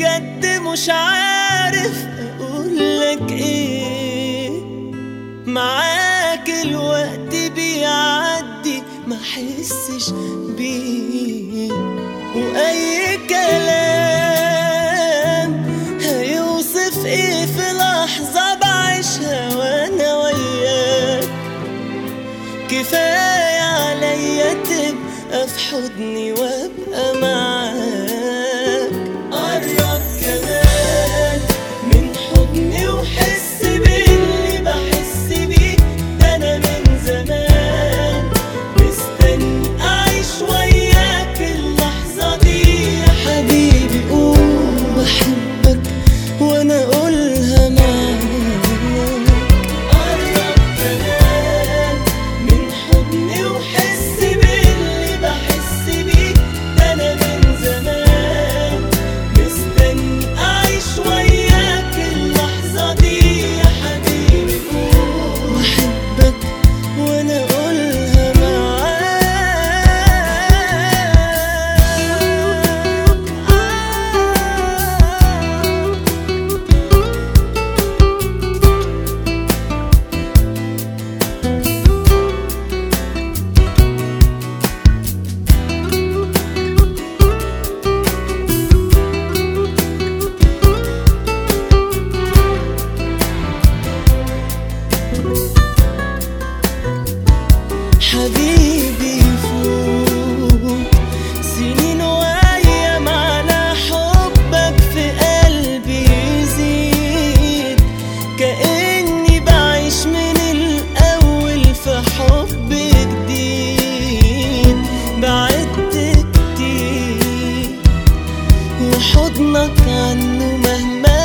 مش عارف أقولك إيه. معاك الوقت بيعدي ما حسش بيه. وأي كلام هيوصف إيه في لحظة بعيشها وأنا وياك. كفاية عليا تبقى في حضني وأبقى معاك. حبيبي سنين وايام على حبك في قلبي يزيد. كأني بعيش من الأول في حب جديد. بعدت كتير. وحضنك عنه مهما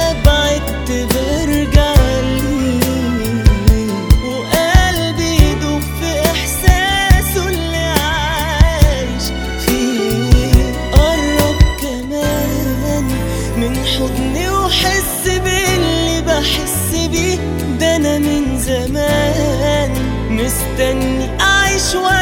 حضني وحس باللي بحس بيه ده أنا من زمان مستني أعيش وأنا